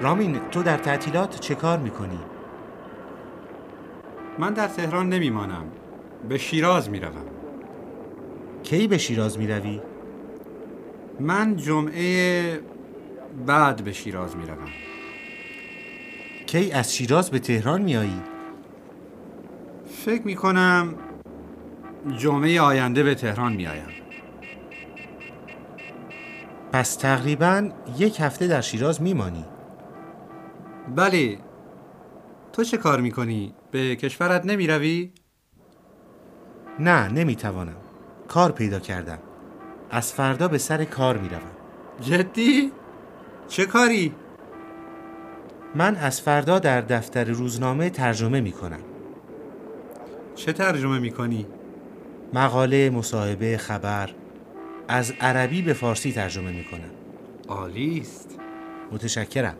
رامین تو در تعطیلات چه کار می‌کنی؟ من در تهران نمیمانم به شیراز می‌روم کی به شیراز می‌روی؟ من جمعه بعد به شیراز می‌روم کی از شیراز به تهران میایی؟ فکر می‌کنم جمعه آینده به تهران میآیم پس تقریبا یک هفته در شیراز میمانی بله تو چه کار می‌کنی؟ به کشورت نمی‌روی؟ نه نمی‌توانم کار پیدا کردم از فردا به سر کار می‌روم جدی؟ چه کاری؟ من از فردا در دفتر روزنامه ترجمه می‌کنم چه ترجمه می‌کنی؟ مقاله، مصاحبه، خبر از عربی به فارسی ترجمه می‌کنم عالی است متشکرم